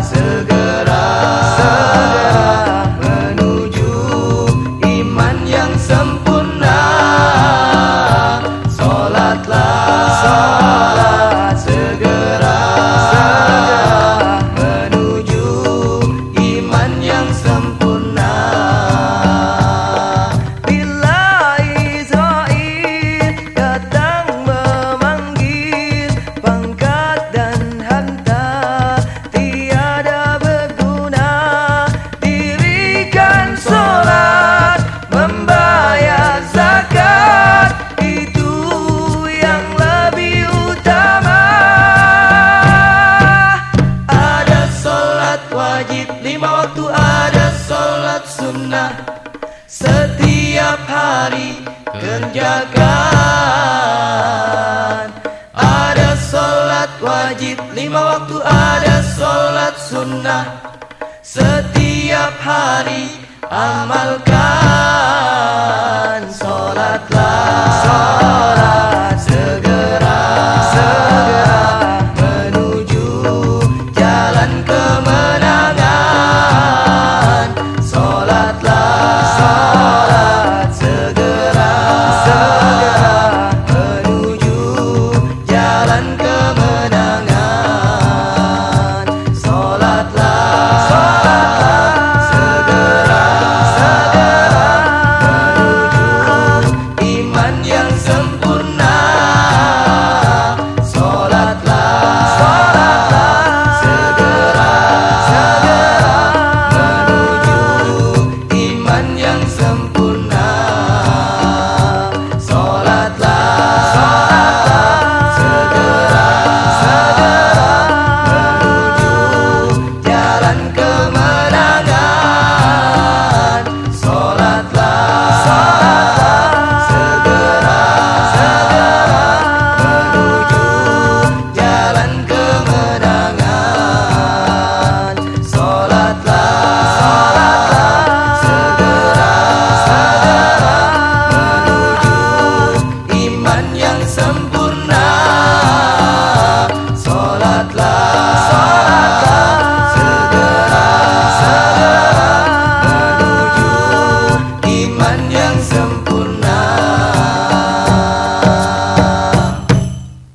segera menuju iman yang sempurna. waktu ada sholat sunnah Setiap hari kerjakan. Ada sholat wajib lima waktu ada sholat sunnah. Setiap hari amalkan.